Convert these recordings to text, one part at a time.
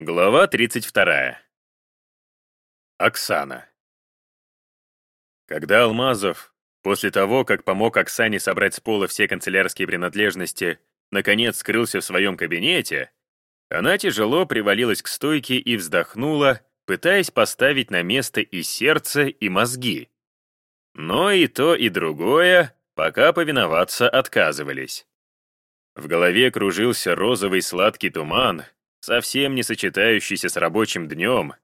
Глава 32. Оксана. Когда Алмазов, после того, как помог Оксане собрать с пола все канцелярские принадлежности, наконец скрылся в своем кабинете, она тяжело привалилась к стойке и вздохнула, пытаясь поставить на место и сердце, и мозги. Но и то, и другое пока повиноваться отказывались. В голове кружился розовый сладкий туман, совсем не сочетающийся с рабочим днем.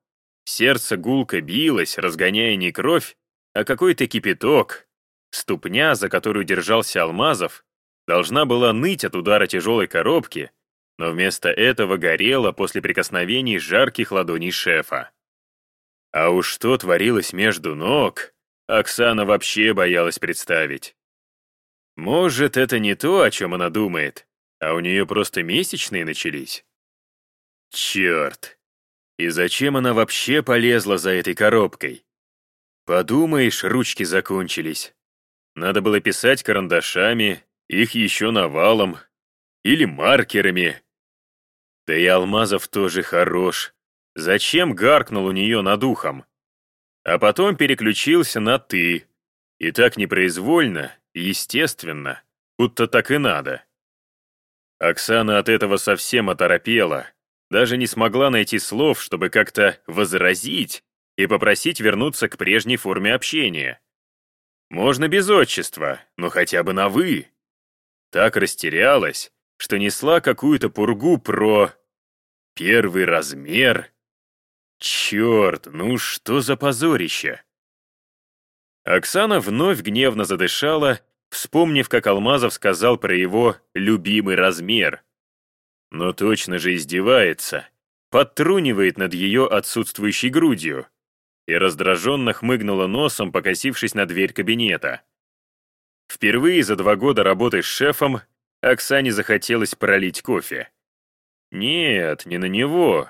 Сердце гулко билось, разгоняя не кровь, а какой-то кипяток. Ступня, за которую держался Алмазов, должна была ныть от удара тяжелой коробки, но вместо этого горела после прикосновений жарких ладоней шефа. А уж что творилось между ног, Оксана вообще боялась представить. Может, это не то, о чем она думает, а у нее просто месячные начались? Черт! И зачем она вообще полезла за этой коробкой? Подумаешь, ручки закончились. Надо было писать карандашами, их еще навалом. Или маркерами. Да и Алмазов тоже хорош. Зачем гаркнул у нее над ухом? А потом переключился на «ты». И так непроизвольно, естественно, будто так и надо. Оксана от этого совсем оторопела, даже не смогла найти слов, чтобы как-то возразить и попросить вернуться к прежней форме общения. Можно без отчества, но хотя бы на «вы». Так растерялась, что несла какую-то пургу про... Первый размер. Черт, ну что за позорище? Оксана вновь гневно задышала, вспомнив, как Алмазов сказал про его «любимый размер». Но точно же издевается, подтрунивает над ее отсутствующей грудью и раздраженно хмыгнула носом, покосившись на дверь кабинета. Впервые за два года работы с шефом Оксане захотелось пролить кофе. Нет, не на него.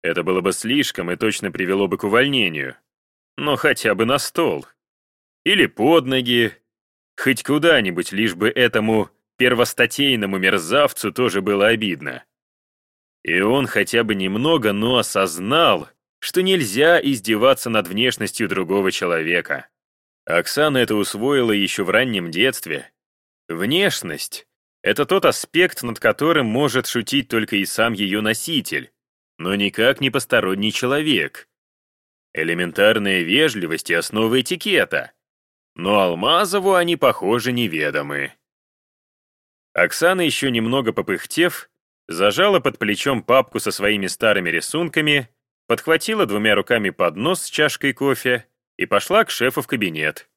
Это было бы слишком и точно привело бы к увольнению. Но хотя бы на стол. Или под ноги. Хоть куда-нибудь, лишь бы этому первостатейному мерзавцу тоже было обидно. И он хотя бы немного, но осознал, что нельзя издеваться над внешностью другого человека. Оксана это усвоила еще в раннем детстве. Внешность — это тот аспект, над которым может шутить только и сам ее носитель, но никак не посторонний человек. Элементарная вежливость и основа этикета. Но Алмазову они, похоже, неведомы. Оксана, еще немного попыхтев, зажала под плечом папку со своими старыми рисунками, подхватила двумя руками поднос с чашкой кофе и пошла к шефу в кабинет.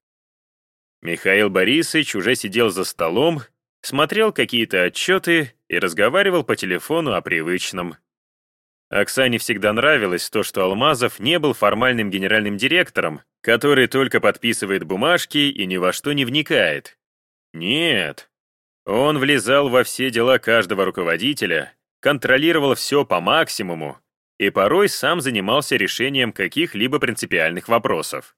Михаил Борисович уже сидел за столом, смотрел какие-то отчеты и разговаривал по телефону о привычном. Оксане всегда нравилось то, что Алмазов не был формальным генеральным директором, который только подписывает бумажки и ни во что не вникает. Нет, он влезал во все дела каждого руководителя, контролировал все по максимуму и порой сам занимался решением каких-либо принципиальных вопросов.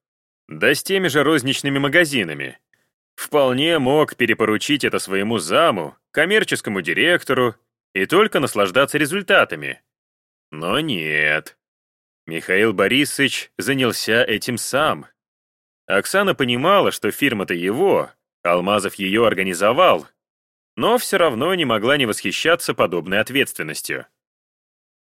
Да с теми же розничными магазинами. Вполне мог перепоручить это своему заму, коммерческому директору и только наслаждаться результатами. Но нет. Михаил Борисович занялся этим сам. Оксана понимала, что фирма-то его, Алмазов ее организовал, но все равно не могла не восхищаться подобной ответственностью.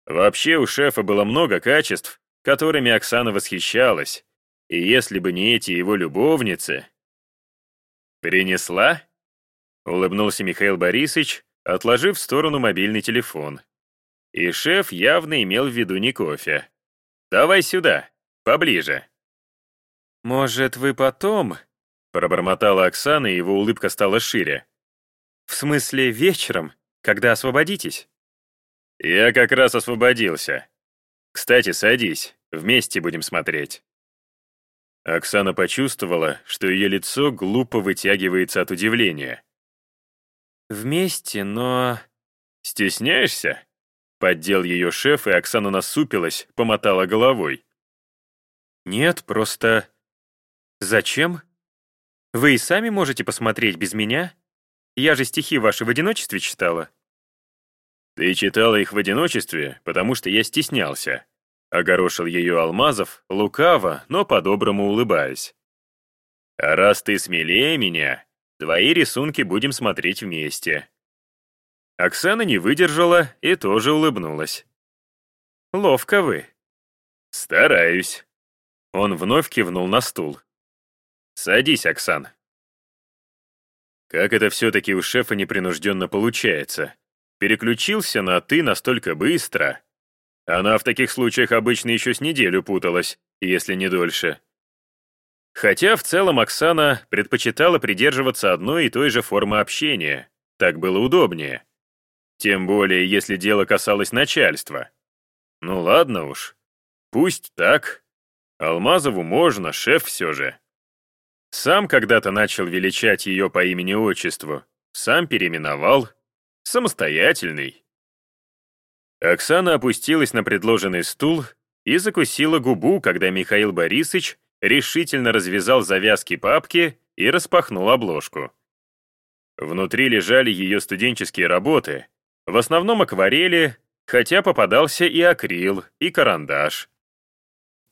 Вообще у шефа было много качеств, которыми Оксана восхищалась, и если бы не эти его любовницы... «Принесла?» — улыбнулся Михаил Борисович, отложив в сторону мобильный телефон. И шеф явно имел в виду не кофе. «Давай сюда, поближе». «Может, вы потом?» — пробормотала Оксана, и его улыбка стала шире. В смысле, вечером, когда освободитесь? Я как раз освободился. Кстати, садись, вместе будем смотреть. Оксана почувствовала, что ее лицо глупо вытягивается от удивления. «Вместе, но...» «Стесняешься?» Поддел ее шеф, и Оксана насупилась, помотала головой. «Нет, просто... Зачем? Вы и сами можете посмотреть без меня?» Я же стихи ваши в одиночестве читала». «Ты читала их в одиночестве, потому что я стеснялся», — огорошил ее Алмазов, лукаво, но по-доброму улыбаясь. «А раз ты смелее меня, твои рисунки будем смотреть вместе». Оксана не выдержала и тоже улыбнулась. «Ловко вы». «Стараюсь». Он вновь кивнул на стул. «Садись, Оксан». Как это все-таки у шефа непринужденно получается? Переключился на «ты» настолько быстро. Она в таких случаях обычно еще с неделю путалась, если не дольше. Хотя в целом Оксана предпочитала придерживаться одной и той же формы общения. Так было удобнее. Тем более, если дело касалось начальства. Ну ладно уж. Пусть так. Алмазову можно, шеф все же. Сам когда-то начал величать ее по имени-отчеству, сам переименовал. Самостоятельный. Оксана опустилась на предложенный стул и закусила губу, когда Михаил Борисович решительно развязал завязки папки и распахнул обложку. Внутри лежали ее студенческие работы, в основном акварели, хотя попадался и акрил, и карандаш.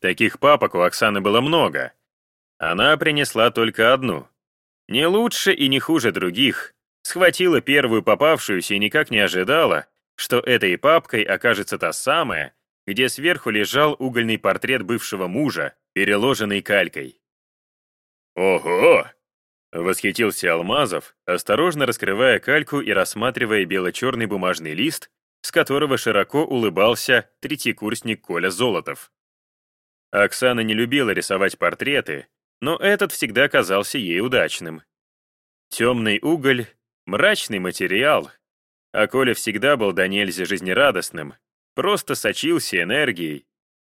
Таких папок у Оксаны было много. Она принесла только одну. Не лучше и не хуже других. Схватила первую попавшуюся и никак не ожидала, что этой папкой окажется та самая, где сверху лежал угольный портрет бывшего мужа, переложенный калькой. «Ого!» — восхитился Алмазов, осторожно раскрывая кальку и рассматривая бело-черный бумажный лист, с которого широко улыбался третьекурсник Коля Золотов. Оксана не любила рисовать портреты, но этот всегда казался ей удачным. Темный уголь, мрачный материал, а Коля всегда был до нельзя жизнерадостным, просто сочился энергией,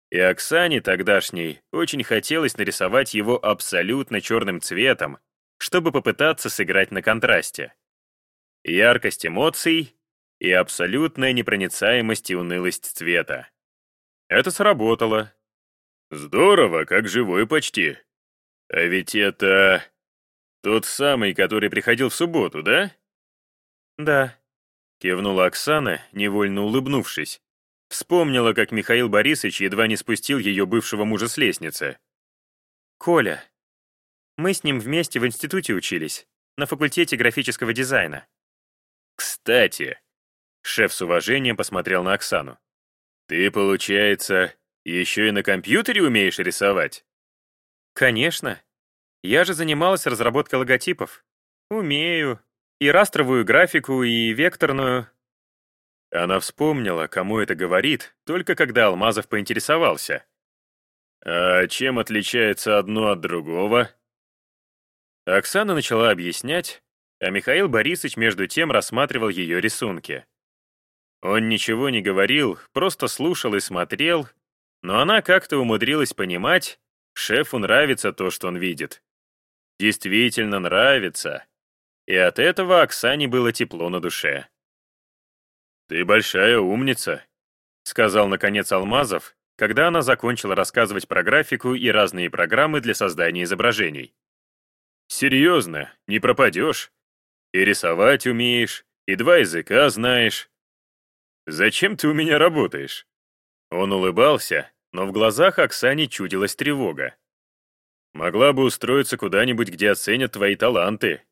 и Оксане тогдашней очень хотелось нарисовать его абсолютно черным цветом, чтобы попытаться сыграть на контрасте. Яркость эмоций и абсолютная непроницаемость и унылость цвета. Это сработало, Здорово, как живой почти. А ведь это... Тот самый, который приходил в субботу, да? Да. Кивнула Оксана, невольно улыбнувшись. Вспомнила, как Михаил Борисович едва не спустил ее бывшего мужа с лестницы. «Коля. Мы с ним вместе в институте учились, на факультете графического дизайна». «Кстати», — шеф с уважением посмотрел на Оксану, «ты, получается, еще и на компьютере умеешь рисовать? Конечно. Я же занималась разработкой логотипов. Умею. И растровую графику, и векторную. Она вспомнила, кому это говорит, только когда Алмазов поинтересовался. А чем отличается одно от другого? Оксана начала объяснять, а Михаил Борисович между тем рассматривал ее рисунки. Он ничего не говорил, просто слушал и смотрел, но она как-то умудрилась понимать, шефу нравится то, что он видит. Действительно нравится. И от этого Оксане было тепло на душе. «Ты большая умница», — сказал наконец Алмазов, когда она закончила рассказывать про графику и разные программы для создания изображений. «Серьезно, не пропадешь. И рисовать умеешь, и два языка знаешь. Зачем ты у меня работаешь?» Он улыбался, но в глазах Оксане чудилась тревога. «Могла бы устроиться куда-нибудь, где оценят твои таланты.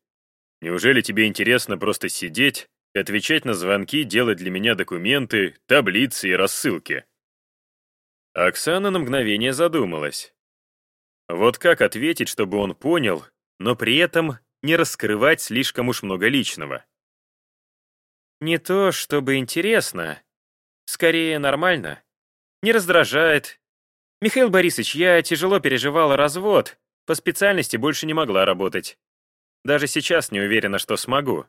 Неужели тебе интересно просто сидеть, отвечать на звонки, делать для меня документы, таблицы и рассылки?» Оксана на мгновение задумалась. Вот как ответить, чтобы он понял, но при этом не раскрывать слишком уж много личного? «Не то, чтобы интересно, скорее нормально», не раздражает. Михаил Борисович, я тяжело переживала развод, по специальности больше не могла работать. Даже сейчас не уверена, что смогу.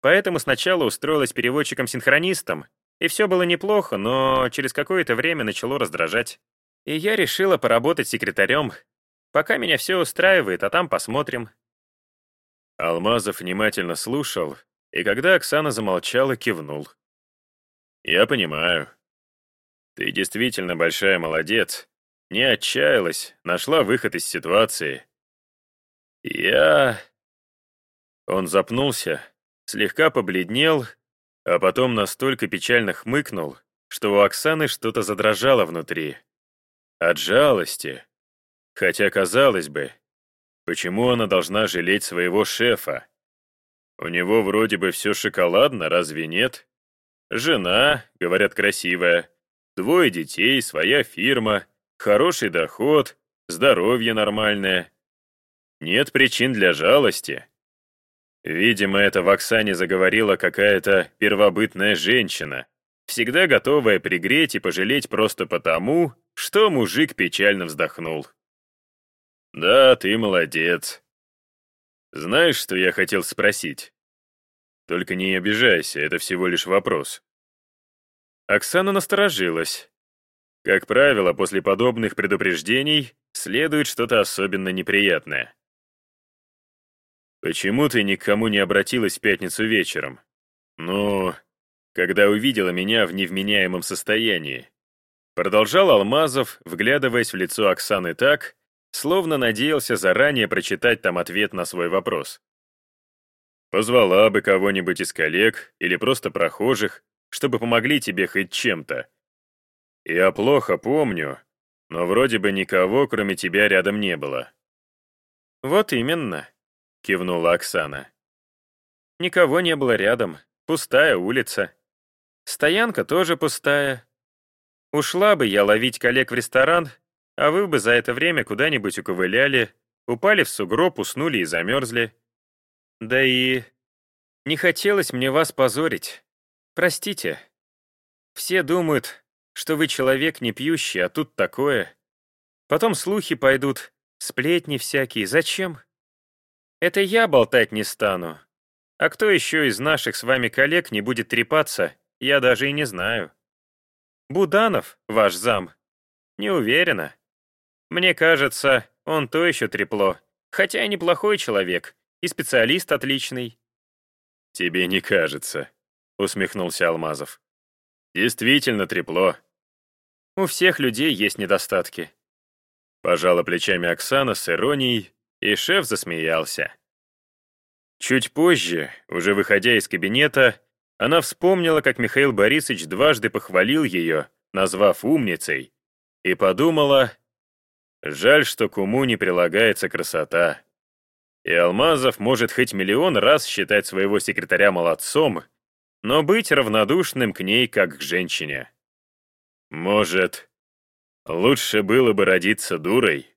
Поэтому сначала устроилась переводчиком-синхронистом, и все было неплохо, но через какое-то время начало раздражать. И я решила поработать секретарем. Пока меня все устраивает, а там посмотрим. Алмазов внимательно слушал, и когда Оксана замолчала, кивнул. «Я понимаю. Ты действительно большая молодец. Не отчаялась, нашла выход из ситуации. Я... Он запнулся, слегка побледнел а потом настолько печально хмыкнул, что у Оксаны что-то задрожало внутри. От жалости. Хотя, казалось бы, почему она должна жалеть своего шефа? У него вроде бы все шоколадно, разве нет? Жена, говорят, красивая, двое детей, своя фирма, хороший доход, здоровье нормальное. Нет причин для жалости. Видимо, это в Оксане заговорила какая-то первобытная женщина, всегда готовая пригреть и пожалеть просто потому, что мужик печально вздохнул. «Да, ты молодец. Знаешь, что я хотел спросить? Только не обижайся, это всего лишь вопрос». Оксана насторожилась. Как правило, после подобных предупреждений следует что-то особенно неприятное. «Почему ты никому не обратилась в пятницу вечером? Ну, когда увидела меня в невменяемом состоянии?» Продолжал Алмазов, вглядываясь в лицо Оксаны так, словно надеялся заранее прочитать там ответ на свой вопрос. «Позвала бы кого-нибудь из коллег или просто прохожих, чтобы помогли тебе хоть чем-то. Я плохо помню, но вроде бы никого, кроме тебя, рядом не было». «Вот именно», кивнула Оксана. Никого не было рядом, пустая улица. Стоянка тоже пустая. Ушла бы я ловить коллег в ресторан, а вы бы за это время куда-нибудь уковыляли, упали в сугроб, уснули и замерзли. Да и не хотелось мне вас позорить. Простите. Все думают, что вы человек не пьющий, а тут такое. Потом слухи пойдут, сплетни всякие. Зачем? Это я болтать не стану. А кто еще из наших с вами коллег не будет трепаться, я даже и не знаю. Буданов, ваш зам? Не уверена. Мне кажется, он то еще трепло, хотя и неплохой человек, и специалист отличный. Тебе не кажется, усмехнулся Алмазов. Действительно трепло. У всех людей есть недостатки. Пожала плечами Оксана с иронией, и шеф засмеялся. Чуть позже, уже выходя из кабинета, она вспомнила, как Михаил Борисович дважды похвалил ее, назвав умницей, и подумала, жаль, что к уму не прилагается красота. И Алмазов может хоть миллион раз считать своего секретаря молодцом, но быть равнодушным к ней как к женщине. Может, лучше было бы родиться дурой?